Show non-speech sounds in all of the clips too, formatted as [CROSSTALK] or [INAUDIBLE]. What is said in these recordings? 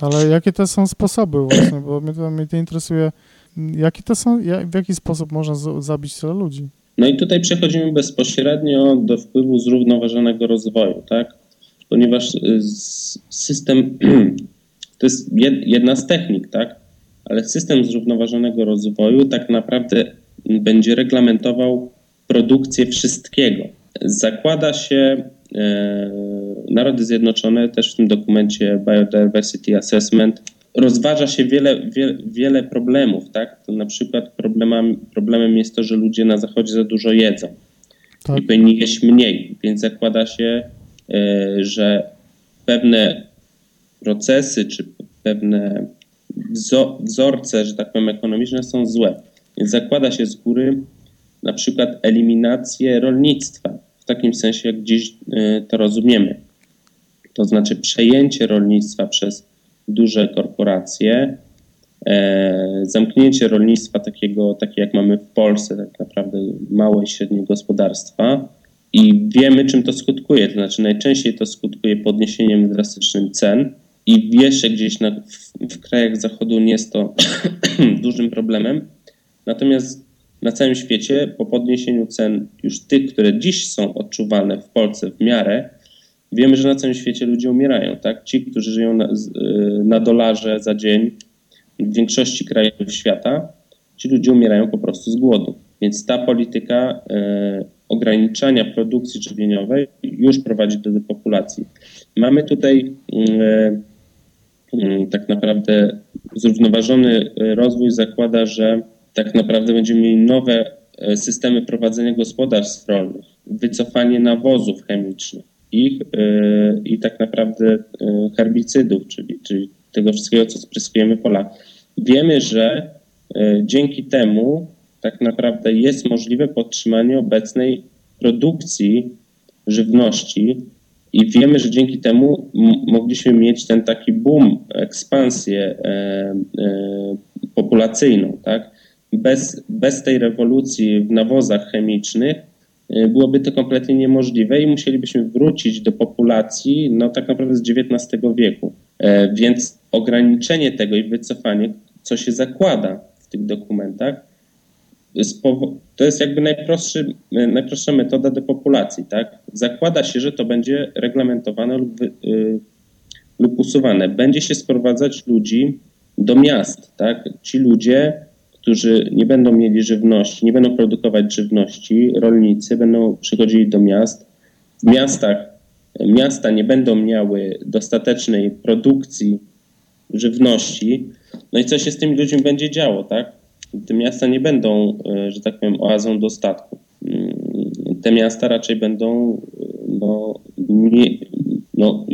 Ale jakie to są sposoby właśnie, bo mnie to, mnie to interesuje, jakie to są, w jaki sposób można zabić tyle ludzi? No i tutaj przechodzimy bezpośrednio do wpływu zrównoważonego rozwoju, tak? Ponieważ y, system, [CLEARS THROAT] to jest jedna z technik, tak? Ale system zrównoważonego rozwoju tak naprawdę będzie reglamentował produkcję wszystkiego. Zakłada się Narody Zjednoczone też w tym dokumencie Biodiversity Assessment rozważa się wiele, wiele, wiele problemów, tak? To na przykład problemem, problemem jest to, że ludzie na zachodzie za dużo jedzą tak. i powinni jeść mniej, więc zakłada się, e, że pewne procesy czy pewne wzorce, że tak powiem, ekonomiczne są złe. Więc zakłada się z góry na przykład eliminację rolnictwa, takim sensie, jak dziś e, to rozumiemy. To znaczy przejęcie rolnictwa przez duże korporacje, e, zamknięcie rolnictwa takiego, takie jak mamy w Polsce, tak naprawdę małe i średnie gospodarstwa. I wiemy, czym to skutkuje. To znaczy, najczęściej to skutkuje podniesieniem drastycznym cen. I jeszcze gdzieś na, w, w krajach zachodu nie jest to [CLEARS THROAT] dużym problemem. Natomiast na całym świecie, po podniesieniu cen już tych, które dziś są odczuwalne w Polsce w miarę, Wiemy, że na całym świecie ludzie umierają, tak? Ci, którzy żyją na, y, na dolarze za dzień w większości krajów świata, ci ludzie umierają po prostu z głodu. Więc ta polityka e, ograniczania produkcji żywieniowej już prowadzi do depopulacji. Mamy tutaj e, tak naprawdę zrównoważony rozwój zakłada, że tak naprawdę będziemy mieli nowe systemy prowadzenia gospodarstw rolnych, wycofanie nawozów chemicznych, ich e, i tak naprawdę e, herbicydów, czyli, czyli tego wszystkiego, co spryskujemy pola. Wiemy, że e, dzięki temu tak naprawdę jest możliwe podtrzymanie obecnej produkcji żywności i wiemy, że dzięki temu mogliśmy mieć ten taki boom, ekspansję e, e, populacyjną. Tak? Bez, bez tej rewolucji w nawozach chemicznych Y, byłoby to kompletnie niemożliwe i musielibyśmy wrócić do populacji no tak naprawdę z XIX wieku. E, więc ograniczenie tego i wycofanie, co się zakłada w tych dokumentach, to jest jakby najprostszy, y, najprostsza metoda depopulacji. Tak? Zakłada się, że to będzie reglamentowane lub, y, lub usuwane. Będzie się sprowadzać ludzi do miast. Tak? Ci ludzie którzy nie będą mieli żywności, nie będą produkować żywności, rolnicy będą przychodzili do miast. W miastach miasta nie będą miały dostatecznej produkcji żywności. No i co się z tymi ludźmi będzie działo, tak? Te miasta nie będą, e, że tak powiem, oazą dostatku. Mm, te miasta raczej będą, e, no, nie, no,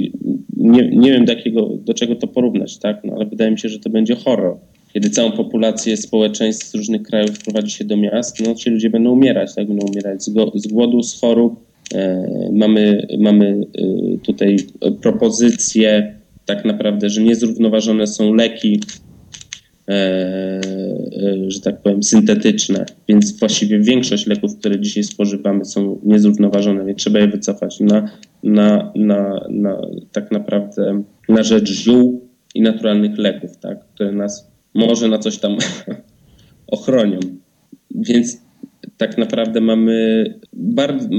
nie, nie wiem do, jakiego, do czego to porównać, tak? No, ale wydaje mi się, że to będzie horror kiedy całą populację społeczeństw z różnych krajów prowadzi się do miast, no ci ludzie będą umierać, tak? Będą umierać z, go, z głodu, z chorób. E, mamy, mamy e, tutaj propozycje tak naprawdę, że niezrównoważone są leki, e, e, że tak powiem, syntetyczne, więc właściwie większość leków, które dzisiaj spożywamy są niezrównoważone, więc trzeba je wycofać na, na, na, na tak naprawdę na rzecz ziół i naturalnych leków, tak, które nas może na coś tam [LAUGHS] ochronią. Więc tak naprawdę mamy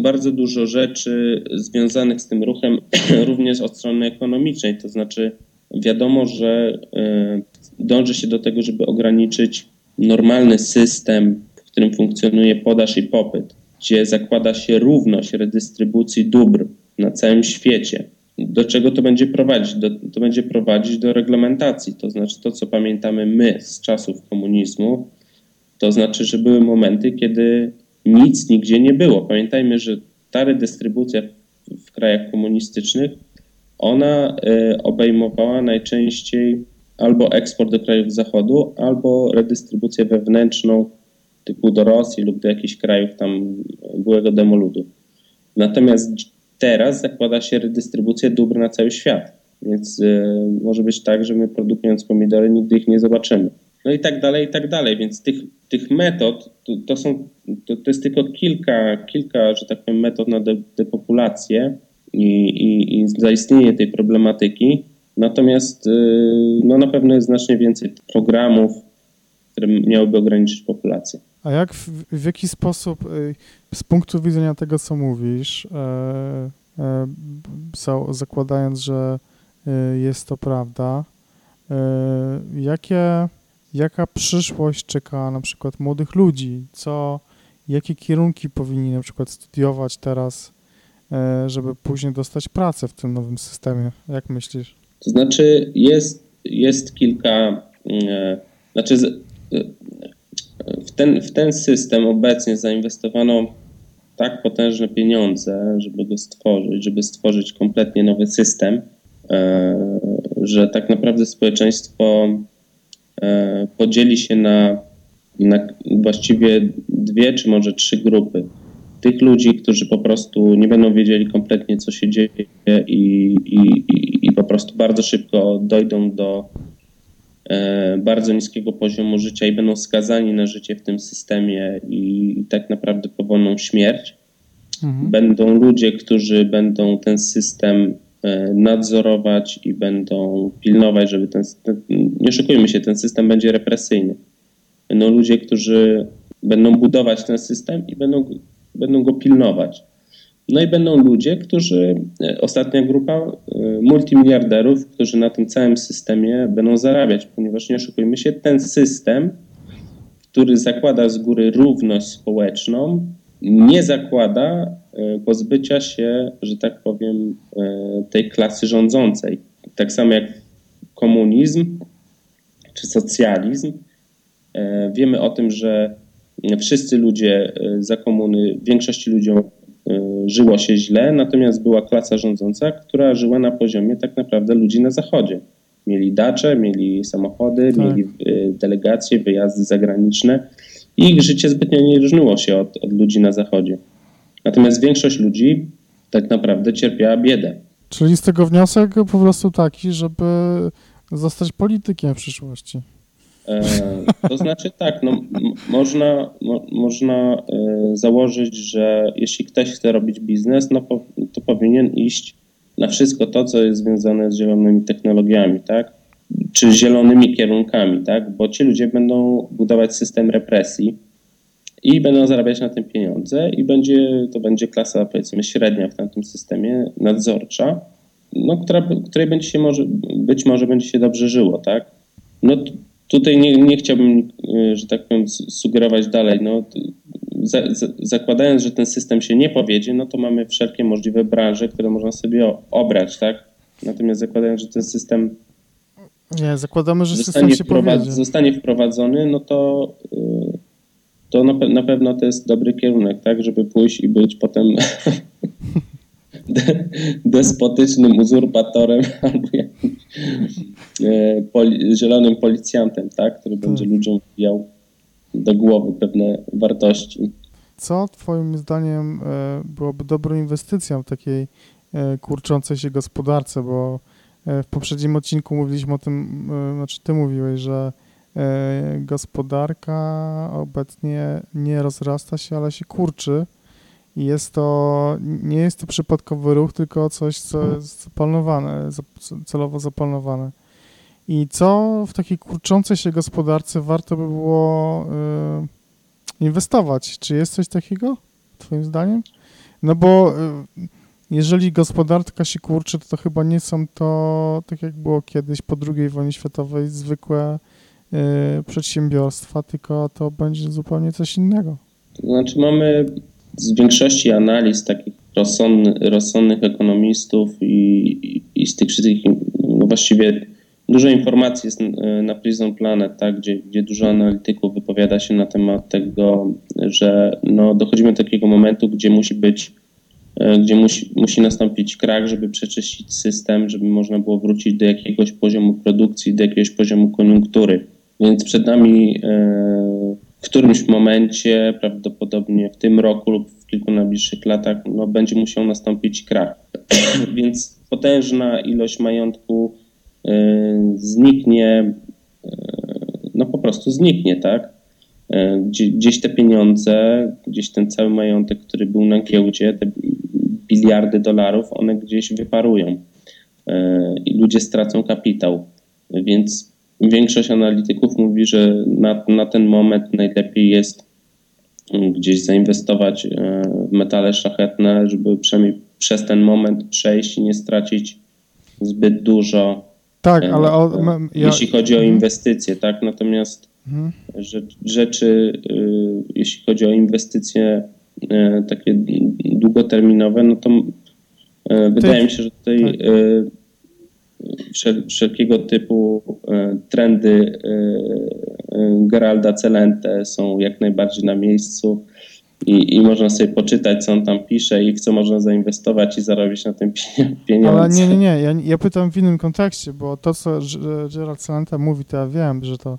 bardzo, dużo rzeczy związanych z tym ruchem, [CLEARS THROAT] również od strony ekonomicznej. To znaczy, wiadomo, że e, dąży się do tego, żeby ograniczyć normalny system, w którym funkcjonuje podaż i popyt, gdzie zakłada się równość redystrybucji dóbr na całym świecie do czego to będzie prowadzić? Do, to będzie prowadzić do reglamentacji. To znaczy to, co pamiętamy my z czasów komunizmu, to znaczy, że były momenty, kiedy nic nigdzie nie było. Pamiętajmy, że ta redystrybucja w, krajach komunistycznych, ona y, obejmowała najczęściej albo eksport do krajów zachodu, albo redystrybucję wewnętrzną typu do Rosji lub do jakichś krajów tam byłego demoludu. Natomiast teraz zakłada się redystrybucję dóbr na cały świat. Więc y, może być tak, że my produkując pomidory nigdy ich nie zobaczymy. No i tak dalej, i tak dalej. Więc tych, tych metod to, to są, to, to, jest tylko kilka, kilka, że tak powiem, metod na de, depopulację i, i, i zaistnienie tej problematyki. Natomiast no, na pewno jest znacznie więcej programów, które miałyby ograniczyć populację. A jak, w, w jaki sposób, z punktu widzenia tego, co mówisz, e, e, zakładając, że e, jest to prawda, jakie, jaka przyszłość czeka na przykład młodych ludzi? Co, jakie kierunki powinni na przykład studiować teraz, żeby później dostać pracę w tym nowym systemie? Jak myślisz? To znaczy jest, jest kilka, znaczy w ten, w ten system obecnie zainwestowano tak potężne pieniądze, żeby go stworzyć, żeby stworzyć kompletnie nowy system, e, że tak naprawdę społeczeństwo e, podzieli się na, na właściwie dwie czy może trzy grupy. Tych ludzi, którzy po prostu nie będą wiedzieli kompletnie, co się dzieje i, i, i, po prostu bardzo szybko dojdą do bardzo niskiego poziomu życia i będą skazani na życie w tym systemie i, tak naprawdę powolną śmierć. Mhm. Będą ludzie, którzy będą ten system e, nadzorować i będą pilnować, żeby ten, ten nie oszukujmy się, ten system będzie represyjny. Będą ludzie, którzy będą budować ten system i będą, będą go pilnować. No i będą ludzie, którzy, e, ostatnia grupa e, multimiliarderów, którzy na tym całym systemie będą zarabiać, ponieważ nie oszukujmy się, ten system, który zakłada z góry równość społeczną, nie zakłada e, pozbycia się, że tak powiem, tej klasy rządzącej. Tak samo jak komunizm czy socjalizm. Wiemy o tym, że wszyscy ludzie za komuny, większości ludziom Y, żyło się źle, natomiast była klasa rządząca, która żyła na poziomie tak naprawdę ludzi na zachodzie. Mieli dacze, mieli samochody, tak. mieli y, delegacje, wyjazdy zagraniczne i ich życie zbytnio nie różniło się od, od ludzi na zachodzie. Natomiast większość ludzi tak naprawdę cierpiała biedę. Czyli z tego wniosek po prostu taki, żeby zostać politykiem w przyszłości. E, to znaczy tak, no, można, mo, można e, założyć, że jeśli ktoś chce robić biznes, no po, to powinien iść na wszystko to, co jest związane z zielonymi technologiami, tak? Czy zielonymi kierunkami, tak? Bo ci ludzie będą budować system represji i będą zarabiać na tym pieniądze i będzie, to będzie klasa powiedzmy średnia w tamtym systemie, nadzorcza, no, która, której będzie się może, być może będzie się dobrze żyło, tak? No Tutaj nie, nie chciałbym, e, że tak powiem, sugerować dalej. No, za, za, zakładając, że ten system się nie powiedzie, no to mamy wszelkie możliwe branże, które można sobie obrać, tak? Natomiast zakładając, że ten system nie, zakładamy, że zostanie, system się wprowadz, zostanie wprowadzony, no to, e, to na, na, pewno to jest dobry kierunek, tak? Żeby pójść i być potem [LAUGHS] despotycznym uzurpatorem [LAUGHS] albo jakimś poli, zielonym policjantem, tak? który będzie tak. ludziom wbijał do głowy pewne wartości. Co Twoim zdaniem e, byłoby dobrą inwestycją w takiej e, kurczącej się gospodarce, bo w poprzednim odcinku mówiliśmy o tym, znaczy Ty mówiłeś, że gospodarka obecnie nie rozrasta się, ale się kurczy jest to, nie jest to przypadkowy ruch, tylko coś, co jest zaplanowane, celowo zaplanowane. I co w takiej kurczącej się gospodarce warto by było y, inwestować? Czy jest coś takiego, twoim zdaniem? No bo y, jeżeli gospodarka się kurczy, to, to chyba nie są to, tak jak było kiedyś po II wojnie światowej, zwykłe y, przedsiębiorstwa, tylko to będzie zupełnie coś innego. To znaczy mamy z większości analiz takich rozsądny, rozsądnych ekonomistów i, i, z tych wszystkich, no właściwie dużo informacji jest na Prison Planet, tak, gdzie, gdzie dużo analityków wypowiada się na temat tego, że no, dochodzimy do takiego momentu, gdzie musi być e, gdzie musi, musi nastąpić krak, żeby przeczyścić system, żeby można było wrócić do jakiegoś poziomu produkcji, do jakiegoś poziomu koniunktury. Więc przed nami e, w którymś momencie, prawdopodobnie w tym roku lub w kilku najbliższych latach, no, będzie musiał nastąpić krach. [CLEARS THROAT] Więc potężna ilość majątku y, zniknie, y, no po prostu zniknie, tak? Y, gdzieś te pieniądze, gdzieś ten cały majątek, który był na giełdzie, te biliardy dolarów, one gdzieś wyparują. i ludzie stracą kapitał. Więc większość analityków mówi, że na, na ten moment najlepiej jest gdzieś zainwestować w metale szlachetne, żeby przynajmniej przez ten moment przejść i nie stracić zbyt dużo. Tak, ale o, ja... jeśli chodzi o mhm. inwestycje, tak? Natomiast mhm. rzeczy, y, jeśli chodzi o inwestycje takie długoterminowe, no to wydaje mi się, że tutaj wszelkiego typu trendy Geralda Celente są jak najbardziej na miejscu i, i można sobie poczytać, co on tam pisze i w co można zainwestować i zarobić na tym [LAUGHS] pieniądze. Ale nie, nie, nie, ja, ja pytam w innym kontekście, bo to, co Gerald Celenta mówi, to ja wiem, że to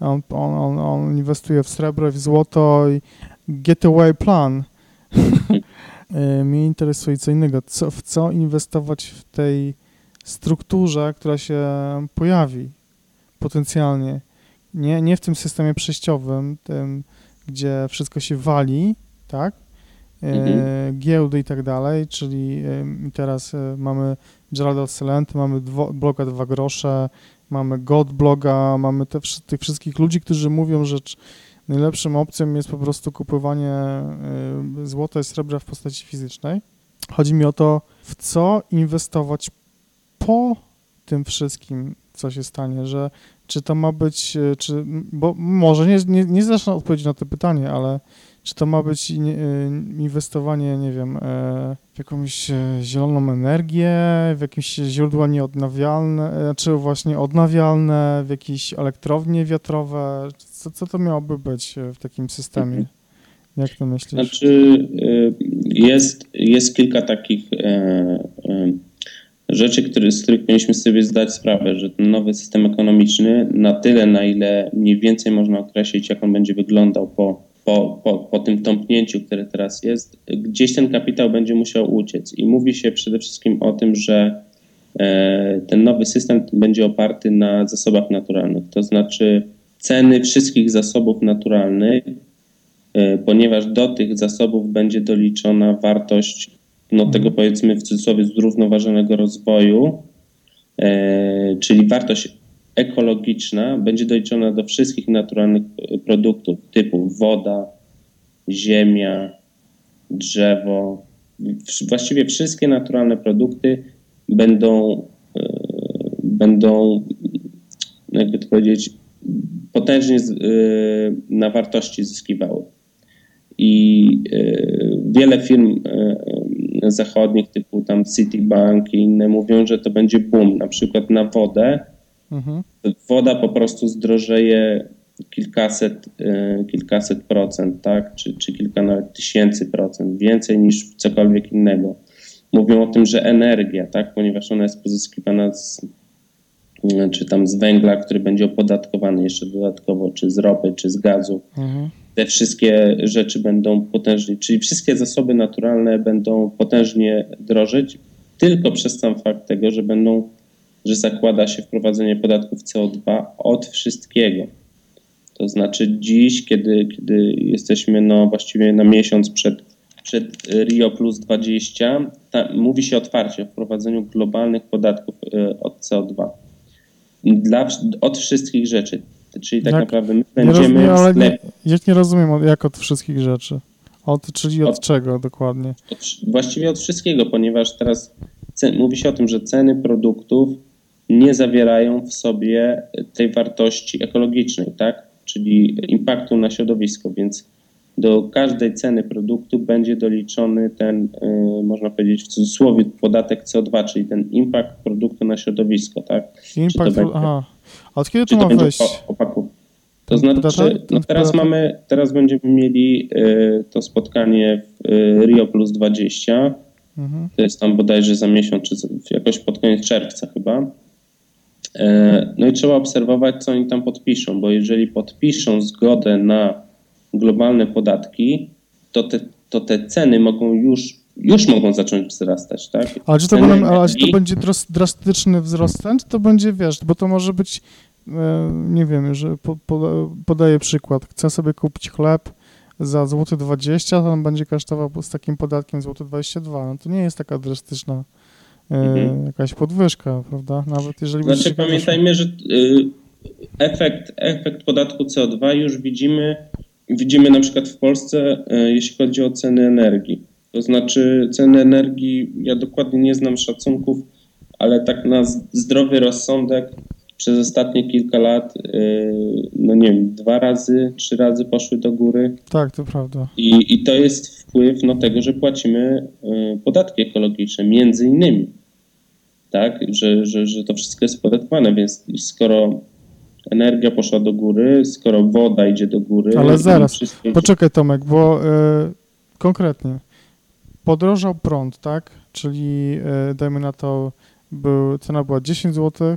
on, on, on, inwestuje w srebro i w złoto i getaway plan. [LAUGHS] E, mnie interesuje co innego, co, w co inwestować w tej strukturze, która się pojawi potencjalnie. Nie, nie w tym systemie przejściowym, tym, gdzie wszystko się wali, tak? E, mhm. Giełdy i tak dalej, czyli e, teraz e, mamy Geralda Celent, mamy dwo, bloga Dwa Grosze, mamy God bloga, mamy te, tych wszystkich ludzi, którzy mówią, że najlepszą opcją jest po prostu kupowanie złota i srebra w postaci fizycznej. Chodzi mi o to, w co inwestować po tym wszystkim, co się stanie, że czy to ma być, czy, bo może nie, nie, nie odpowiedzieć na to pytanie, ale czy to ma być y, inwestowanie, nie wiem, e, w jakąś e, zieloną energię, w jakieś źródła nieodnawialne, e, czy właśnie odnawialne, w jakieś elektrownie wiatrowe? Co, co to miałoby być w takim systemie? Jak to myślisz? Znaczy, jest, jest kilka takich rzeczy, które, z których powinniśmy sobie zdać sprawę, że ten nowy system ekonomiczny, na tyle, na ile mniej więcej można określić, jak on będzie wyglądał po po, po, po tym tąpnięciu, które teraz jest, gdzieś ten kapitał będzie musiał uciec. I mówi się przede wszystkim o tym, że e, ten nowy system będzie oparty na zasobach naturalnych, to znaczy ceny wszystkich zasobów naturalnych, e, ponieważ do tych zasobów będzie doliczona wartość no, tego powiedzmy w cudzysłowie zrównoważonego rozwoju, e, czyli wartość ekologiczna będzie doliczona do wszystkich naturalnych e, produktów typu woda, ziemia, drzewo. Właściwie wszystkie naturalne produkty będą, e, będą jakby to powiedzieć, potężnie e, na wartości zyskiwały. I wiele firm zachodnich typu tam Citibank i inne mówią, że to będzie boom, na przykład na wodę Mhm. Woda po prostu zdrożeje kilkaset, e, kilkaset procent, tak? czy, czy kilka nawet tysięcy procent, więcej niż cokolwiek innego. Mówią o tym, że energia, tak? ponieważ ona jest pozyskiwana z, e, czy tam z węgla, który będzie opodatkowany jeszcze dodatkowo, czy z ropy, czy z gazu. Mhm. Te wszystkie rzeczy będą potężnie, czyli wszystkie zasoby naturalne będą potężnie drożyć tylko przez sam fakt tego, że będą że zakłada się wprowadzenie podatków CO2 od wszystkiego. To znaczy dziś, kiedy, kiedy jesteśmy no właściwie na miesiąc przed, przed Rio plus 20, ta, mówi się otwarcie o wprowadzeniu globalnych podatków y, od CO2. Dla, od wszystkich rzeczy. Czyli tak naprawdę my będziemy nie rozumiem, nie, Ja nie rozumiem, jak od wszystkich rzeczy. Od, czyli od, od czego dokładnie? Od, właściwie od wszystkiego, ponieważ teraz cen, mówi się o tym, że ceny produktów nie zawierają w sobie tej wartości ekologicznej, tak? czyli impaktu na środowisko, więc do każdej ceny produktu będzie doliczony ten, yy, można powiedzieć w cudzysłowie, podatek CO2, czyli ten impact produktu na środowisko, tak? Impact, będzie, aha. A od kiedy to, ma wejść? Opaku? To znaczy, no teraz mamy, teraz będziemy mieli y, to spotkanie w y, Rio Plus 20, mhm. to jest tam bodajże za miesiąc, czy jakoś pod koniec czerwca chyba. E, no i trzeba obserwować, co oni tam podpiszą, bo jeżeli podpiszą zgodę na globalne podatki, to te, to te ceny mogą już, już mogą zacząć wzrastać, tak? Ale czy to, będą, ale czy to będzie drastyczny wzrost cen, czy to będzie, wiesz, bo to może być, e, nie wiem, że po, po, podaję przykład, chcę sobie kupić chleb za złoty 20, to on będzie kosztował z takim podatkiem złoty 22, no to nie jest taka drastyczna mhm. jakaś podwyżka, prawda? Nawet jeżeli... Znaczy pamiętajmy, że y, efekt, efekt podatku CO2 już widzimy, widzimy na przykład w Polsce, y, jeśli chodzi o ceny energii. To znaczy ceny energii, ja dokładnie nie znam szacunków, ale tak na zdrowy rozsądek przez ostatnie kilka lat, y, no nie wiem, dwa razy, trzy razy poszły do góry. Tak, to prawda. I, i to jest wpływ no, tego, że płacimy y, podatki ekologiczne, między innymi. Tak, że, że, że to wszystko jest podatkowane, więc skoro energia poszła do góry, skoro woda idzie do góry. Ale zaraz, poczekaj Tomek, bo y, konkretnie podrożał prąd, tak? Czyli y, dajmy na to, był, cena była 10 zł,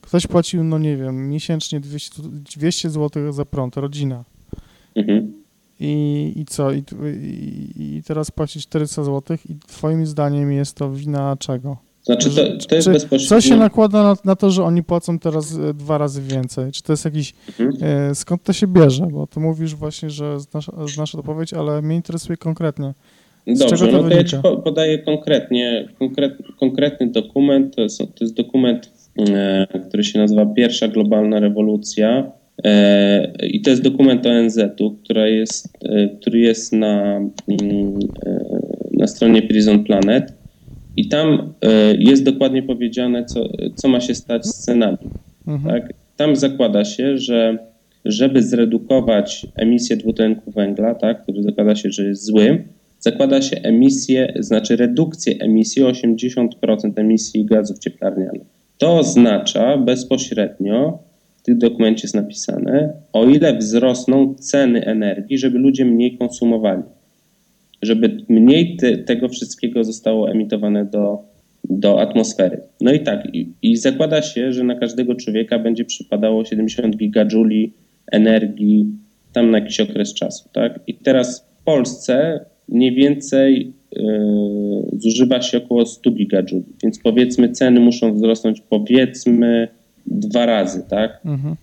Ktoś płacił, no nie wiem, miesięcznie 200, 200 zł za prąd, rodzina. Mhm. I, I co? I, i, I teraz płaci 400 zł i twoim zdaniem jest to wina czego? Znaczy to, to jest bezpośrednio... Co się nakłada na, na, to, że oni płacą teraz e, dwa razy więcej? Czy to jest jakiś... Mhm. E, skąd to się bierze? Bo ty mówisz właśnie, że znasz, znasz odpowiedź, ale mnie interesuje konkretnie. Dobrze, to no to ja ci podaję konkretnie, konkret, konkretny dokument. To jest, to jest dokument E, który się nazywa Pierwsza Globalna Rewolucja. E, I to jest dokument ONZ-u, który jest, e, który jest na, mm, na stronie Prison Planet. I tam jest dokładnie powiedziane, co, co ma się stać z cenami. Mhm. Tak? Tam zakłada się, że żeby zredukować emisję dwutlenku węgla, tak, który zakłada się, że jest zły, zakłada się emisję, znaczy redukcję emisji o 80% emisji gazów cieplarnianych. To oznacza bezpośrednio, w tym dokumencie jest napisane, o ile wzrosną ceny energii, żeby ludzie mniej konsumowali. Żeby mniej te, tego wszystkiego zostało emitowane do, do atmosfery. No i tak, i, i zakłada się, że na każdego człowieka będzie przypadało 70 gigajuli energii tam na jakiś okres czasu. Tak? I teraz w Polsce mniej więcej yy, zużywa się około 100 gigajouli, więc powiedzmy ceny muszą wzrosnąć powiedzmy dwa razy, tak? Mhm.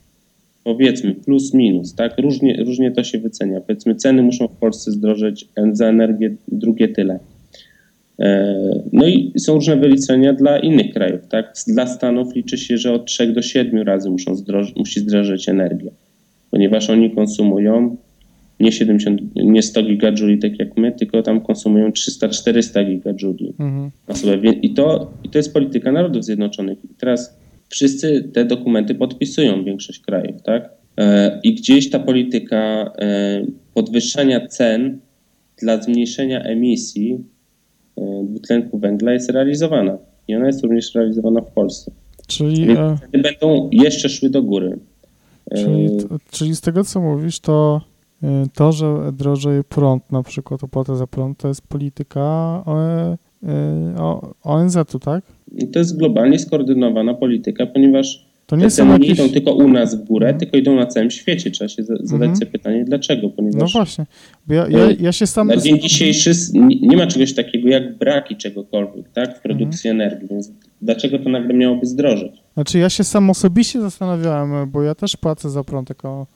Powiedzmy plus minus, tak? Różnie, różnie to się wycenia. Powiedzmy ceny muszą w Polsce zdrożeć za energię drugie tyle. Yy, no i są różne wyliczenia dla innych krajów, tak? Dla Stanów liczy się, że od 3 do 7 razy muszą zdroż, musi zdrożyć energię, ponieważ oni konsumują nie 70, nie 100 gigajouli tak jak my, tylko tam konsumują 300-400 gigajouli mhm. na osobę. I to, I to jest polityka Narodów Zjednoczonych. I teraz wszyscy te dokumenty podpisują większość krajów, tak? E, I gdzieś ta polityka e, podwyższania cen dla zmniejszenia emisji e, dwutlenku węgla jest realizowana. I ona jest również realizowana w Polsce. Czyli Więc będą jeszcze szły do góry. Czyli, czyli z tego, co mówisz, to to, że drożeje prąd, na przykład opłata za prąd, to jest polityka ONZ-u, tak? To jest globalnie skoordynowana polityka, ponieważ to nie te ceny jakieś... nie idą tylko u nas w górę, mhm. tylko idą na całym świecie. Trzeba się zadać mhm. sobie pytanie, dlaczego? Ponieważ no właśnie, ja, ja, ja się sam... Na dzień dzisiejszy nie ma czegoś takiego jak braki czegokolwiek tak, w produkcji mhm. energii, więc dlaczego to nagle miałoby zdrożyć? Znaczy ja się sam osobiście zastanawiałem, bo ja też płacę za prąd jako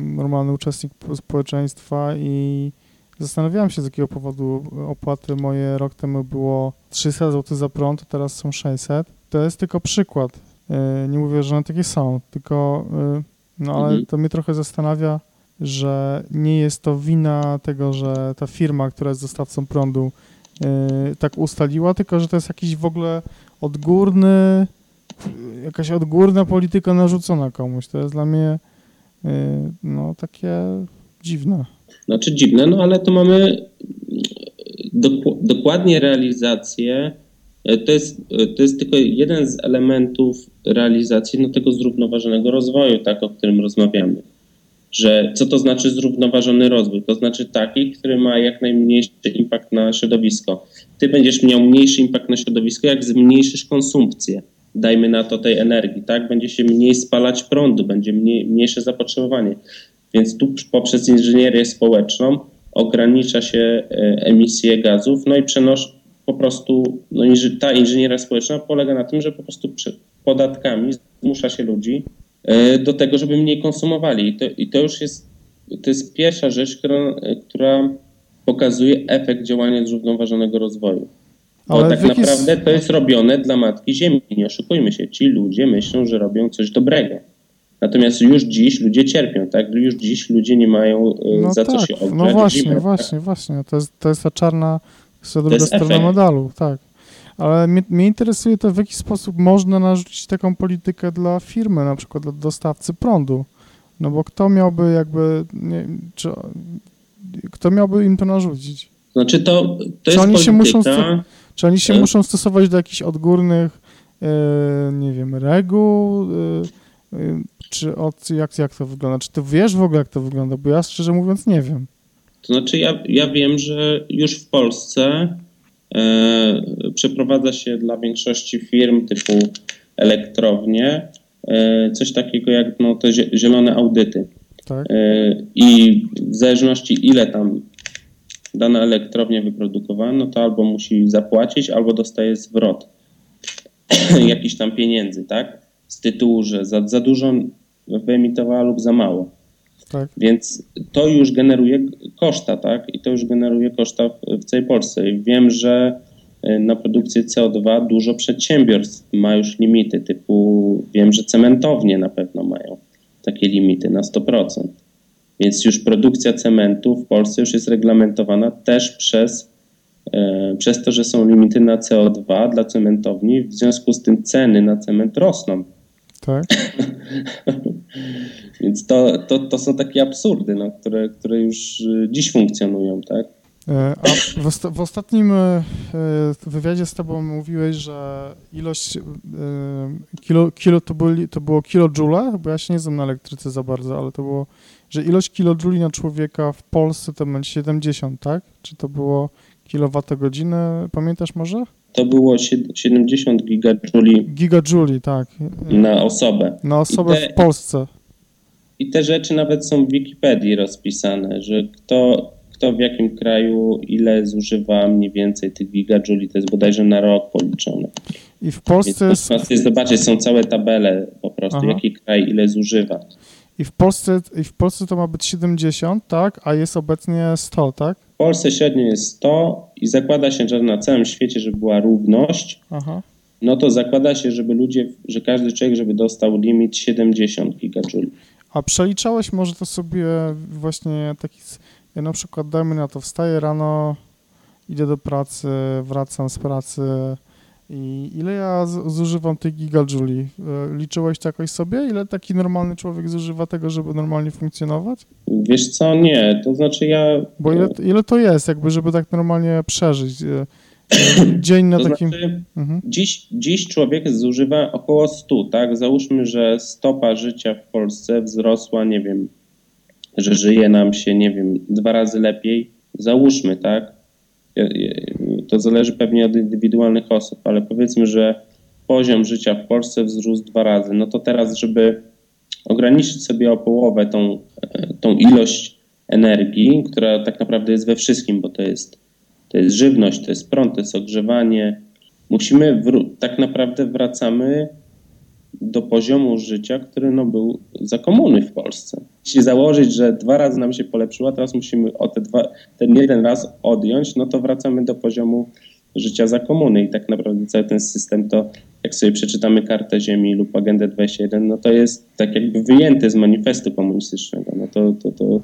normalny uczestnik społeczeństwa i zastanawiałem się z jakiego powodu opłaty moje rok temu było 300 zł za prąd, teraz są 600. To jest tylko przykład. E, nie mówię, że one takie są, tylko e, no ale mhm. to mnie trochę zastanawia, że nie jest to wina tego, że ta firma, która jest dostawcą prądu, e, tak ustaliła, tylko że to jest jakiś w ogóle odgórny, jakaś odgórna polityka narzucona komuś. To jest dla mnie no takie dziwne. Znaczy dziwne, no ale to mamy dokładnie realizację. Y, to jest, y, to jest tylko jeden z elementów realizacji no, tego zrównoważonego rozwoju, tak, o którym rozmawiamy. Że co to znaczy zrównoważony rozwój? To znaczy taki, który ma jak najmniejszy impact na środowisko. Ty będziesz miał mniejszy impact na środowisko, jak zmniejszysz konsumpcję dajmy na to tej energii, tak? Będzie się mniej spalać prądu, będzie mniej, mniejsze zapotrzebowanie. Więc tu poprzez inżynierię społeczną ogranicza się e, emisję gazów, no i przenosz po prostu, no ta inżynieria społeczna polega na tym, że po prostu podatkami zmusza się ludzi e, do tego, żeby mniej konsumowali. I to, i to już jest, to jest pierwsza rzecz, która, która pokazuje efekt działania zrównoważonego rozwoju. Bo Ale tak naprawdę to jest robione dla Matki Ziemi. Nie oszukujmy się, ci ludzie myślą, że robią coś dobrego. Natomiast już dziś ludzie cierpią, tak? Już dziś ludzie nie mają e, no za tak. co się ogrzać. No właśnie, zimę, właśnie, tak? właśnie. To jest, to jest ta czarna, to druga strona medalu, tak. Ale mnie, mnie, interesuje to, w jaki sposób można narzucić taką politykę dla firmy, na przykład dla dostawcy prądu. No bo kto miałby jakby, nie, czy, kto miałby im to narzucić? Znaczy to, to jest oni polityka... Się muszą czy oni się e... muszą stosować do jakichś odgórnych, e, nie wiem, reguł, e, czy od, jak, jak to wygląda? Czy ty wiesz w ogóle, jak to wygląda? Bo ja szczerze mówiąc nie wiem. To znaczy ja, ja wiem, że już w Polsce e, przeprowadza się dla większości firm typu elektrownie e, coś takiego jak no, te zielone audyty. Tak. E, I w zależności ile tam dana elektrownia wyprodukowała, no to albo musi zapłacić, albo dostaje zwrot [CLEARS THROAT] jakichś tam pieniędzy, tak? Z tytułu, że za, za dużo wyemitowała lub za mało. Tak. Więc to już generuje koszta, tak? I to już generuje koszta w, w całej Polsce. I wiem, że e, na produkcję CO2 dużo przedsiębiorstw ma już limity, typu wiem, że cementownie na pewno mają takie limity na 100%. Więc już produkcja cementu w Polsce już jest reglamentowana też przez, e, przez to, że są limity na CO2 dla cementowni. W związku z tym ceny na cement rosną. Tak. [LAUGHS] Więc to, to, to są takie absurdy, no, które, które już y, dziś funkcjonują, tak? E, a w, osta w, ostatnim e, wywiadzie z tobą mówiłeś, że ilość e, kilo, kilo to, byli, to było kilojoule, bo ja się nie znam na elektryce za bardzo, ale to było, że ilość kilojouli na człowieka w Polsce to będzie 70, tak? Czy to było kilowatogodziny, pamiętasz może? To było 70 gigajouli. Gigajouli, tak. Na osobę. Na osobę te, w Polsce. I te rzeczy nawet są w Wikipedii rozpisane, że kto kto w jakim kraju ile zużywa mniej więcej tych gigajouli, to jest bodajże na rok policzone. I w Polsce... Więc jest... zobaczyć, są całe tabele po prostu, Aha. jaki kraj ile zużywa. I w, Polsce, I w Polsce to ma być 70, tak? A jest obecnie 100, tak? W Polsce średnio jest 100 i zakłada się, że na całym świecie, żeby była równość, Aha. no to zakłada się, żeby ludzie, że każdy człowiek, żeby dostał limit 70 gigajouli. A przeliczałeś może to sobie właśnie taki ja na przykład, dajmy na to, wstaję rano, idę do pracy, wracam z pracy i ile ja zużywam tych gigajouli? E, liczyłeś to jakoś sobie? Ile taki normalny człowiek zużywa tego, żeby normalnie funkcjonować? Wiesz co, nie, to znaczy ja... Bo ile, ile to jest, jakby, żeby tak normalnie przeżyć? E, e, [CLEARS THROAT] dzień na to takim... Znaczy, mhm. dziś, dziś człowiek zużywa około 100, tak? Załóżmy, że stopa życia w Polsce wzrosła, nie wiem, że żyje nam się, nie wiem, dwa razy lepiej, załóżmy, tak? To zależy pewnie od indywidualnych osób, ale powiedzmy, że poziom życia w Polsce wzrósł dwa razy. No to teraz, żeby ograniczyć sobie o połowę tą, tą ilość energii, która tak naprawdę jest we wszystkim, bo to jest, to jest żywność, to jest prąd, to jest ogrzewanie. Musimy, tak naprawdę wracamy do poziomu życia, który no, był za komuny w Polsce. Jeśli założyć, że dwa razy nam się polepszyło, teraz musimy o te dwa, ten jeden raz odjąć, no to wracamy do poziomu życia za komuny i tak naprawdę cały ten system to, jak sobie przeczytamy Kartę Ziemi lub Agendę 21, no to jest tak jakby wyjęty z manifestu komunistycznego. No to, to, to,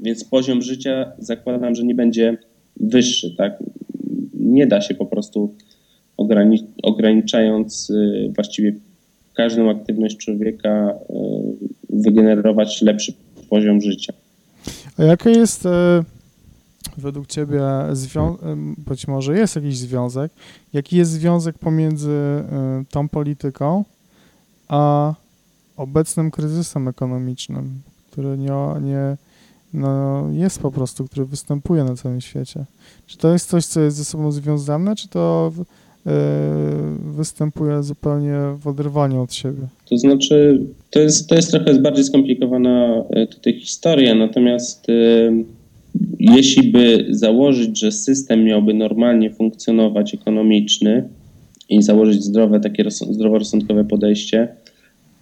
więc poziom życia zakładam, że nie będzie wyższy, tak? Nie da się po prostu ograniczając y, właściwie każdą aktywność człowieka e, wygenerować lepszy poziom życia. A jaka jest e, według Ciebie, zwią- być może jest jakiś związek, jaki jest związek pomiędzy e, tą polityką a obecnym kryzysem ekonomicznym, który nie, nie no, jest po prostu, który występuje na całym świecie? Czy to jest coś, co jest ze sobą związane, czy to E, występuje zupełnie w oderwaniu od siebie. To znaczy, to jest, to jest trochę bardziej skomplikowana e, tutaj historia, natomiast e, jeśli by założyć, że system miałby normalnie funkcjonować ekonomiczny i założyć zdrowe, takie zdroworozsądkowe podejście,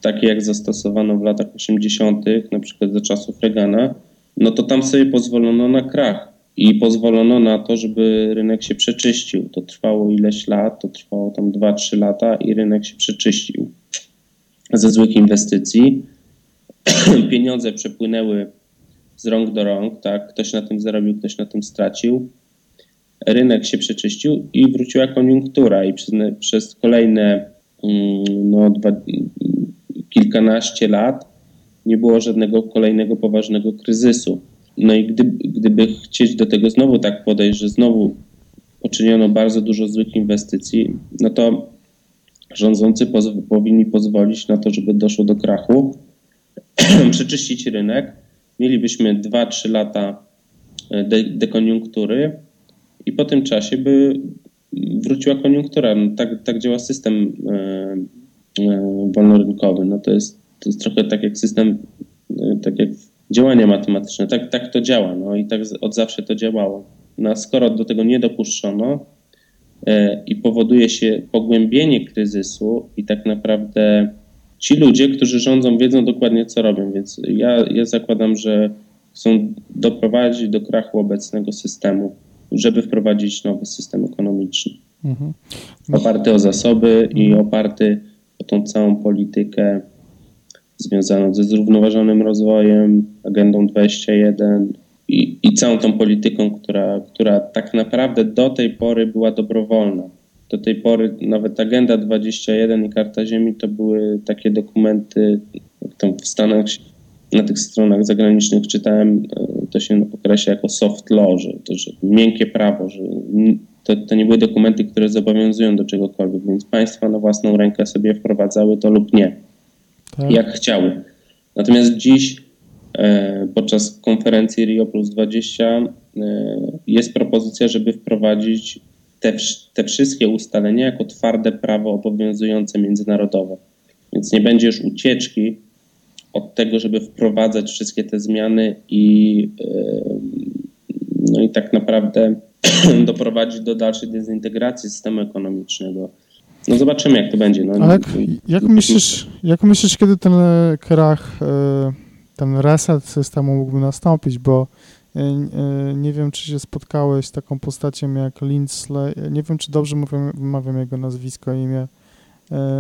takie jak zastosowano w latach 80., na przykład za czasów Reagana, no to tam sobie pozwolono na krach i pozwolono na to, żeby rynek się przeczyścił. To trwało ileś lat, to trwało tam 2-3 lata i rynek się przeczyścił ze złych inwestycji. [CLEARS THROAT] Pieniądze przepłynęły z rąk do rąk, tak? Ktoś na tym zarobił, ktoś na tym stracił. Rynek się przeczyścił i wróciła koniunktura i przez, przez kolejne mm, no, dwa, kilkanaście lat nie było żadnego kolejnego poważnego kryzysu. No i gdyby, gdyby chcieć do tego znowu tak podejść, że znowu poczyniono bardzo dużo złych inwestycji, no to rządzący poz- powinni pozwolić na to, żeby doszło do krachu, [CLEARS THROAT] przeczyścić rynek. Mielibyśmy 2-3 lata e, de- dekoniunktury i po tym czasie by wróciła koniunktura. No tak, tak działa system e, e, wolnorynkowy. No to jest, to jest trochę tak jak system, tak jak działania matematyczne. Tak, tak to działa, no i tak od zawsze to działało. No a skoro do tego nie dopuszczono e, i powoduje się pogłębienie kryzysu i tak naprawdę ci ludzie, którzy rządzą, wiedzą dokładnie, co robią, więc ja, ja zakładam, że chcą doprowadzić do krachu obecnego systemu, żeby wprowadzić nowy system ekonomiczny. Mhm. Oparty o zasoby i oparty o tą całą politykę związaną ze zrównoważonym rozwojem, agendą 21 i, i całą tą polityką, która, która tak naprawdę do tej pory była dobrowolna. Do tej pory nawet Agenda 21 i Karta Ziemi to były takie dokumenty, jak tam w Stanach na tych stronach zagranicznych czytałem, e, to się określa jako soft law, że, to, że miękkie prawo, że to, to nie były dokumenty, które zobowiązują do czegokolwiek, więc państwa na własną rękę sobie wprowadzały to lub nie tak. jak chciały. Natomiast dziś e, podczas konferencji Rio Plus 20 e, jest propozycja, żeby wprowadzić te, te wszystkie ustalenia jako twarde prawo obowiązujące międzynarodowe. Więc nie będzie już ucieczki od tego, żeby wprowadzać wszystkie te zmiany i, e, no i tak naprawdę [CLEARS THROAT] doprowadzić do dalszej dezintegracji systemu ekonomicznego no zobaczymy, jak to będzie. No, jak, jak, myślisz, jak myślisz, kiedy ten krach, e, ten reset systemu mógłby nastąpić? Bo e, e, nie wiem, czy się spotkałeś z taką postacią jak Lindsley, nie wiem, czy dobrze mówię, wymawiam jego nazwisko, imię,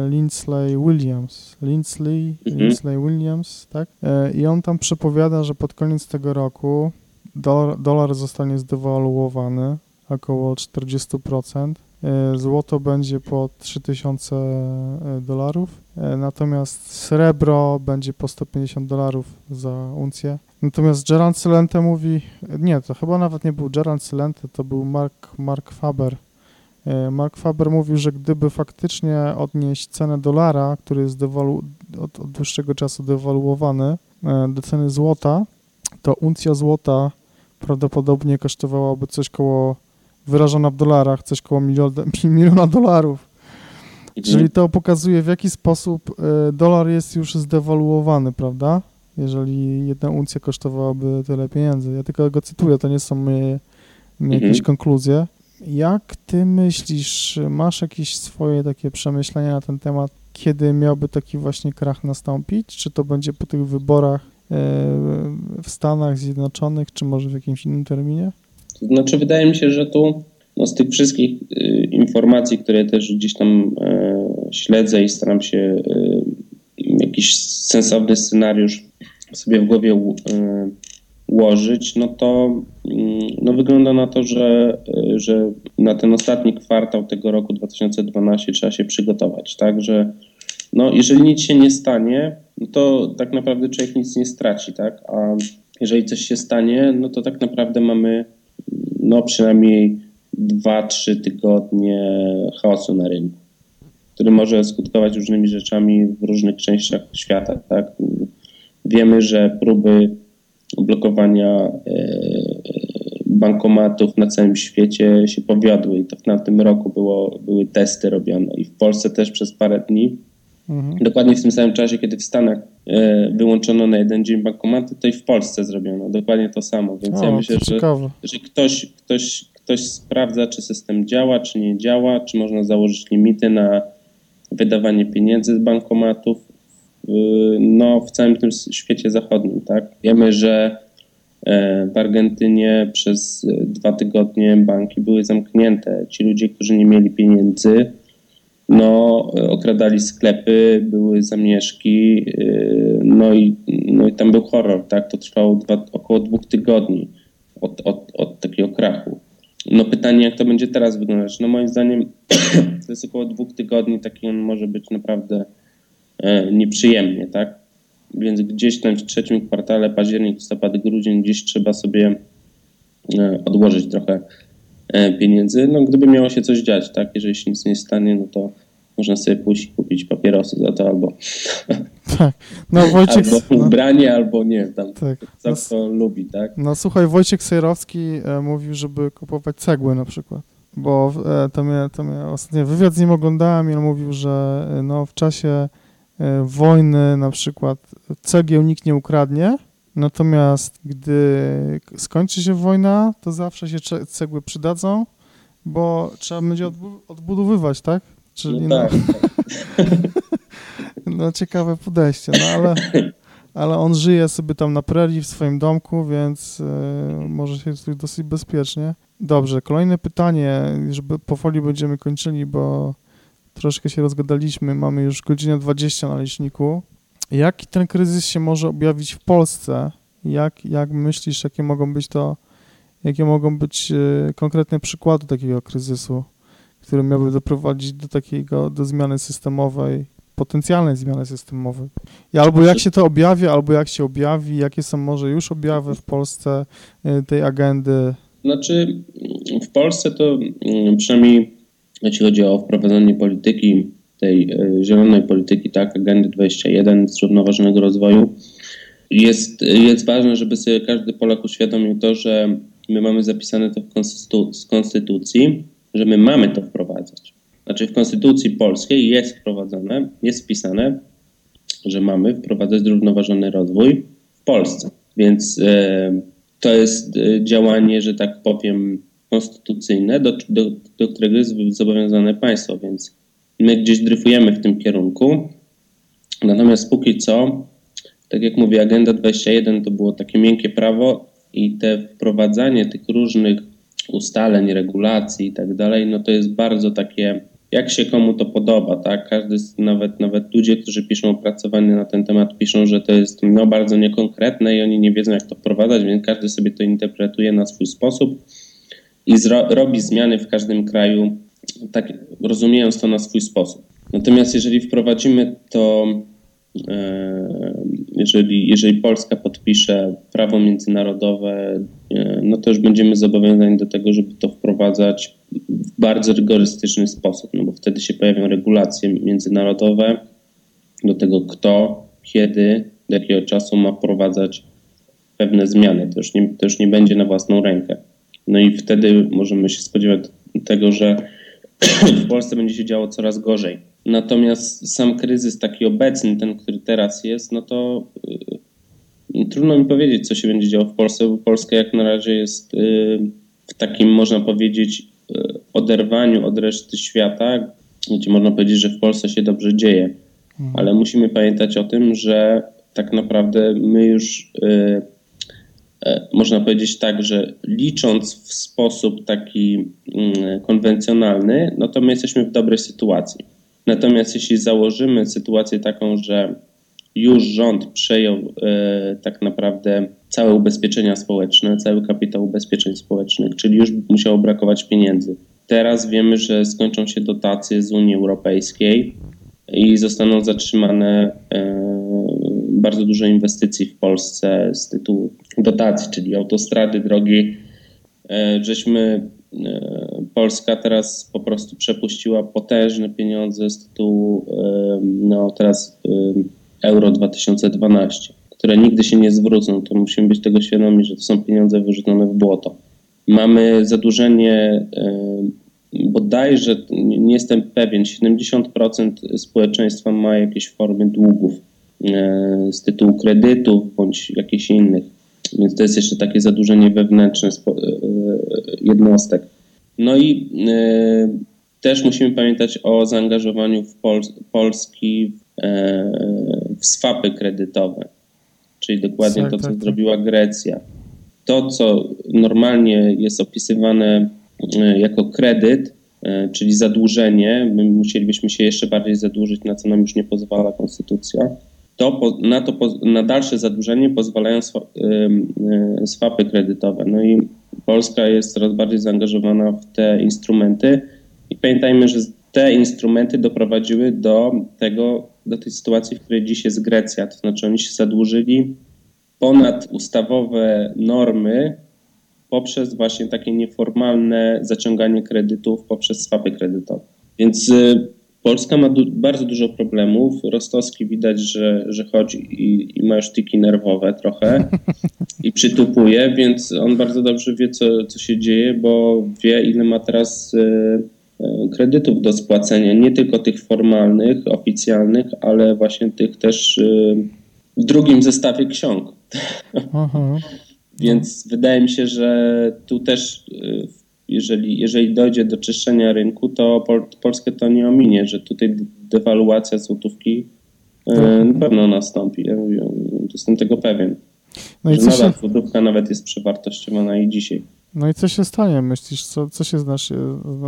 Lindsley Williams. Lindsley, mhm. Lindsley Williams, tak? I on tam przepowiada, że pod koniec tego roku dolar, dolar zostanie zdewaluowany około 40%. E, złoto będzie po 3000 e, dolarów, e, natomiast srebro będzie po 150 dolarów za uncję. Natomiast Gerard Celente mówi, nie, to chyba nawet nie był Gerard Celente, to był Mark, Mark Faber. Mark Faber mówił, że gdyby faktycznie odnieść cenę dolara, który jest dewalu- od, od dłuższego czasu dewaluowany do ceny złota, to uncja złota prawdopodobnie kosztowałaby coś koło wyrażona w dolarach, coś koło miliona, [LAUGHS] miliona dolarów. Mhm. Czyli to pokazuje, w jaki sposób e, dolar jest już zdewaluowany, prawda? Jeżeli jedna uncja kosztowałaby tyle pieniędzy. Ja tylko go cytuję, to nie są moje, moje jakieś mhm. konkluzje. Jak ty myślisz, masz jakieś swoje takie przemyślenia na ten temat, kiedy miałby taki właśnie krach nastąpić? Czy to będzie po tych wyborach e, w Stanach Zjednoczonych, czy może w jakimś innym terminie? To znaczy, wydaje mi się, że tu no, z tych wszystkich y, informacji, które też gdzieś tam y, śledzę i staram się y, jakiś sensowny scenariusz sobie w głowie ułożyć, no to mm, no, wygląda na to, że, że na ten ostatni kwartał tego roku 2012 trzeba się przygotować. Tak, że no, jeżeli nic się nie stanie, no to tak naprawdę człowiek nic nie straci, tak? A jeżeli coś się stanie, no to tak naprawdę mamy no przynajmniej 2-3 tygodnie chaosu na rynku, który może skutkować różnymi rzeczami w różnych częściach świata. Tak? Wiemy, że próby blokowania e, bankomatów na całym świecie się powiodły i to w tym roku było, były testy robione i w Polsce też przez parę dni. Mhm. Dokładnie w tym samym czasie, kiedy w Stanach e, wyłączono na jeden dzień bankomaty, to i w Polsce zrobiono dokładnie to samo. Więc o, ja myślę, że, że ktoś, ktoś, ktoś sprawdza, czy system działa, czy nie działa, czy można założyć limity na wydawanie pieniędzy z bankomatów. No, w całym tym świecie zachodnim, tak? Wiemy, że w Argentynie przez dwa tygodnie banki były zamknięte. Ci ludzie, którzy nie mieli pieniędzy, no, okradali sklepy, były zamieszki, no i, no i tam był horror, tak? To trwało dwa, około dwóch tygodni od, od, od takiego krachu. No pytanie, jak to będzie teraz wyglądać? No moim zdaniem [CLEARS THROAT] to jest około dwóch tygodni, taki on może być naprawdę e, nieprzyjemnie, tak? Więc gdzieś tam w trzecim kwartale, październik, listopad, grudzień, gdzieś trzeba sobie e, odłożyć trochę pieniędzy. No gdyby miało się coś dziać, tak? Jeżeli się nic nie stanie, no to można sobie pójść i kupić papierosy za to albo, [LAUGHS] tak. no, Wojciech, albo no, ubranie, albo nie, tam tak. co No, kto lubi, tak? No słuchaj, Wojciek Sejrowski e, mówił, żeby kupować cegły na przykład. Bo e, to mnie, to mnie ostatnio wywiad z nim oglądałem i on mówił, że e, no, w czasie e, wojny na przykład cegieł nikt nie ukradnie, natomiast gdy skończy się wojna, to zawsze się cegły przydadzą, bo trzeba będzie odbu- odbudowywać, tak? Czyli No tak, [LAUGHS] no ciekawe podejście, no ale, ale on żyje sobie tam na prerii w swoim domku, więc e, może się czuć dosyć bezpiecznie. Dobrze, kolejne pytanie, żeby powoli będziemy kończyli, bo troszkę się rozgadaliśmy, mamy już godzinę 20 na liczniku. Jaki ten kryzys się może objawić w Polsce? Jak, jak myślisz, jakie mogą być to, jakie mogą być e, konkretne przykłady takiego kryzysu, który miałby doprowadzić do takiego, do zmiany systemowej, potencjalnej zmiany systemowej? I albo jak się to objawia, albo jak się objawi, jakie są może już objawy w Polsce e, tej agendy? Znaczy, w Polsce to mm, przynajmniej jeśli chodzi o wprowadzenie polityki, tej e, zielonej polityki, tak, agendy 21 zrównoważonego rozwoju, jest, jest ważne, żeby sobie każdy Polak uświadomił to, że my mamy zapisane to w konstytucji, że my mamy to wprowadzać. Znaczy w konstytucji polskiej jest wprowadzone, jest wpisane, że mamy wprowadzać zrównoważony rozwój w Polsce. Więc e, to jest e, działanie, że tak powiem, konstytucyjne, do, do, do którego jest zobowiązane państwo, więc my gdzieś dryfujemy w tym kierunku. Natomiast póki co, tak jak mówię, Agenda 21 to było takie miękkie prawo i te wprowadzanie tych różnych ustaleń, regulacji i tak dalej, no to jest bardzo takie, jak się komu to podoba, tak? Każdy, nawet, nawet ludzie, którzy piszą opracowania na ten temat, piszą, że to jest no, bardzo niekonkretne i oni nie wiedzą, jak to wprowadzać, więc każdy sobie to interpretuje na swój sposób i robi zmiany w każdym kraju, tak rozumiejąc to na swój sposób. Natomiast jeżeli wprowadzimy to, e, jeżeli, jeżeli Polska podpisze prawo międzynarodowe, e, no to już będziemy zobowiązani do tego, żeby to wprowadzać w bardzo rygorystyczny sposób, no bo wtedy się pojawią regulacje międzynarodowe do tego, kto, kiedy, do jakiego czasu ma wprowadzać pewne zmiany. To już nie, to już nie będzie na własną rękę. No i wtedy możemy się spodziewać tego, że [CLEARS THROAT] w Polsce będzie się działo coraz gorzej. Natomiast sam kryzys taki obecny, ten, który teraz jest, no to y, trudno mi powiedzieć, co się będzie działo w Polsce, bo Polska jak na razie jest y, w takim, można powiedzieć, y, oderwaniu od reszty świata, gdzie można powiedzieć, że w Polsce się dobrze dzieje. Ale musimy pamiętać o tym, że tak naprawdę my już y, można powiedzieć tak, że licząc w sposób taki mm, konwencjonalny, no to my jesteśmy w dobrej sytuacji. Natomiast jeśli założymy sytuację taką, że już rząd przejął e, tak naprawdę całe ubezpieczenia społeczne, cały kapitał ubezpieczeń społecznych, czyli już musiało brakować pieniędzy. Teraz wiemy, że skończą się dotacje z Unii Europejskiej i zostaną zatrzymane e, bardzo dużo inwestycji w Polsce z tytułu dotacji, czyli autostrady, drogi. E, żeśmy, e, Polska teraz po prostu przepuściła potężne pieniądze z tytułu e, no teraz Euro 2012, które nigdy się nie zwrócą. To musimy być tego świadomi, że to są pieniądze wyrzucone w błoto. Mamy zadłużenie bodajże, nie jestem pewien, 70% społeczeństwa ma jakieś formy długów z tytułu kredytów bądź jakichś innych. Więc to jest jeszcze takie zadłużenie wewnętrzne spo- e, jednostek. No i e, też musimy pamiętać o zaangażowaniu w Pol- Polski e, w swapy kredytowe, czyli dokładnie Tak, to, co tak, tak. zrobiła Grecja. to, co normalnie jest opisywane e, jako kredyt, e, czyli zadłużenie, my musielibyśmy się jeszcze bardziej zadłużyć, na co nam już nie pozwala konstytucja, to na, to, na dalsze zadłużenie pozwalają swapy kredytowe. No i Polska jest coraz bardziej zaangażowana w te instrumenty i pamiętajmy, że te instrumenty doprowadziły do tego, do tej sytuacji, w której dziś jest Grecja. To znaczy oni się zadłużyli ponad ustawowe normy poprzez właśnie takie nieformalne zaciąganie kredytów poprzez swapy kredytowe. Więc y, Polska ma du bardzo dużo problemów. Rostowski widać, że, że chodzi i, i ma już tyki nerwowe trochę [LAUGHS] i przytupuje, więc on bardzo dobrze wie, co, co się dzieje, bo wie, ile ma teraz y, kredytów do spłacenia. Nie tylko tych formalnych, oficjalnych, ale właśnie tych też y, w drugim zestawie ksiąg. Aha. [LAUGHS] Więc wydaje mi się, że tu też jeżeli, jeżeli dojdzie do czyszczenia rynku, to Pol Polskę to nie ominie, że tutaj dewaluacja złotówki e, tak. na pewno nastąpi. Ja jestem tego pewien. No i że nadal się... złotówka nawet jest przewartościowana i dzisiaj. No i co się stanie, myślisz? Co, co się z, naszy,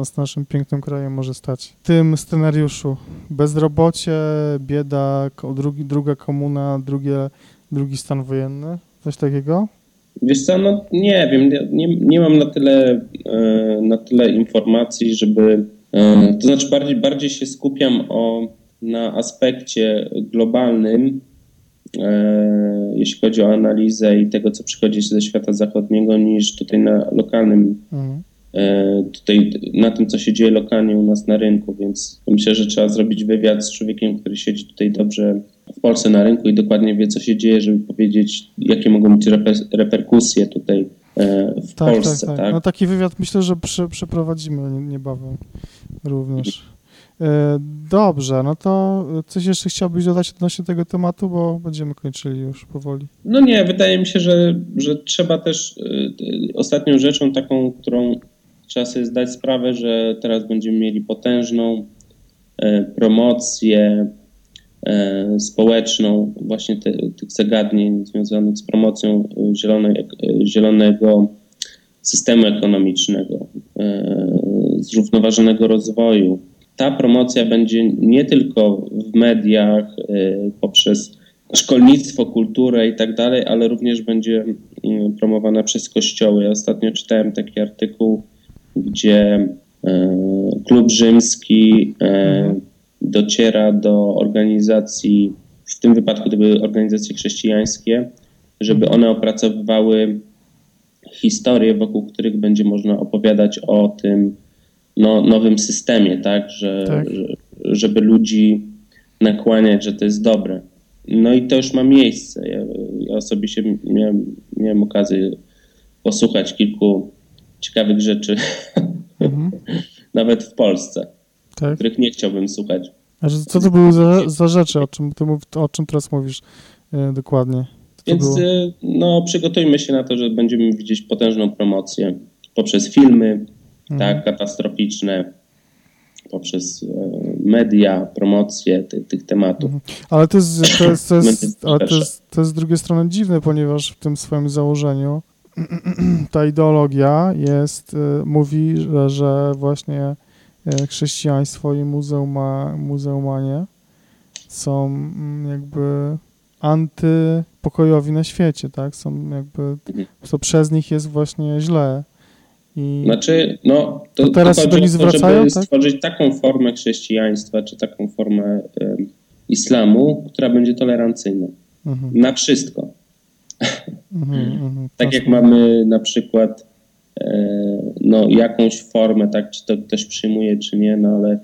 z naszym pięknym krajem może stać? W tym scenariuszu bezrobocie, bieda, drugi, druga komuna, drugie, drugi stan wojenny? Coś takiego? Wiesz co, no nie wiem, nie, nie mam na tyle, e, na tyle informacji, żeby, e, to znaczy bardziej, bardziej się skupiam o, na aspekcie globalnym, e, jeśli chodzi o analizę i tego, co przychodzi ze świata zachodniego, niż tutaj na lokalnym mhm. Tutaj na tym, co się dzieje lokalnie u nas na rynku, więc myślę, że trzeba zrobić wywiad z człowiekiem, który siedzi tutaj dobrze Polsce na rynku i dokładnie wie, co się dzieje, żeby powiedzieć, jakie mogą być reperkusje tutaj e, w tak, Polsce. Tak, tak. tak, No taki wywiad myślę, że prze, przeprowadzimy niebawem również. E, dobrze, no to coś jeszcze chciałbyś dodać odnośnie tego tematu, bo będziemy kończyli już powoli. No nie, wydaje mi się, że, że trzeba też ostatnią rzeczą taką, którą trzeba sobie zdać sprawę, że teraz będziemy mieli potężną e, promocję e, społeczną właśnie te, tych zagadnień związanych z promocją zielonej, zielonego systemu ekonomicznego, e, zrównoważonego rozwoju. Ta promocja będzie nie tylko w mediach, poprzez szkolnictwo, kulturę i tak dalej, ale również będzie mm, promowana przez kościoły. Ja ostatnio czytałem taki artykuł gdzie e, klub rzymski e, dociera do organizacji, w tym wypadku to były organizacje chrześcijańskie, żeby one opracowywały historie, wokół których będzie można opowiadać o tym no, nowym systemie, tak? Że, tak. Że, żeby ludzi nakłaniać, że to jest dobre. No i to już ma miejsce. Ja, ja osobiście miałem, miałem okazję posłuchać kilku ciekawych rzeczy, mhm. [LAUGHS] nawet w Polsce, tak. których nie chciałbym słuchać. A co to były za, za rzeczy, o czym, mów, o czym teraz mówisz e, dokładnie? Więc e, no, przygotujmy się na to, że będziemy widzieć potężną promocję poprzez filmy mhm. tak, katastroficzne, poprzez e, media, promocję ty, tych tematów. Mhm. Ale, to jest, to, jest, to, jest, ale to, jest, to jest z drugiej strony dziwne, ponieważ w tym swoim założeniu [CLEARS THROAT] ta ideologia jest, mówi, że, że właśnie chrześcijaństwo i muzeuma, muzeumanie są mm, jakby antypokojowi na świecie, tak? Są jakby, to przez nich jest właśnie źle. I znaczy, no, to, to teraz to do nich zwracają, żeby tak? stworzyć taką formę chrześcijaństwa, czy taką formę y, islamu, która będzie tolerancyjna. Mhm. Na wszystko. Mhm, mhm, tak jak mamy na przykład e, no, jakąś formę, tak, czy to ktoś przyjmuje, czy nie, no ale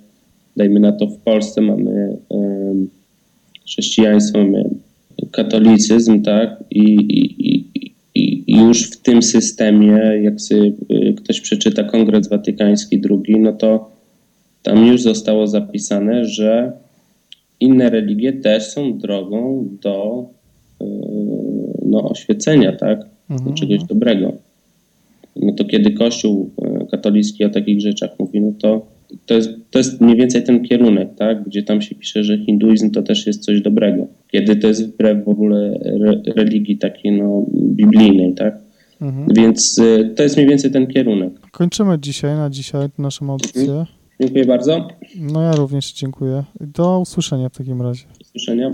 dajmy na to w Polsce mamy chrześcijaństwo, mamy katolicyzm, tak, i, i, i, i już w tym systemie, jak sobie e, ktoś przeczyta Kongres Watykański II, no to tam już zostało zapisane, że inne religie też są drogą do e, no, oświecenia, tak? Mhm. Czegoś mhm. dobrego. No to kiedy Kościół e, katolicki o takich rzeczach mówi, no to to jest, to jest mniej więcej ten kierunek, tak? Gdzie tam się pisze, że hinduizm to też jest coś dobrego. Kiedy to jest wbrew w ogóle re, religii takiej no, biblijnej, tak? Mhm. Więc y, to jest mniej więcej ten kierunek. Kończymy dzisiaj, na dzisiaj naszą audycję. Dziękuję bardzo. No ja również dziękuję. Do usłyszenia w takim razie. Do usłyszenia.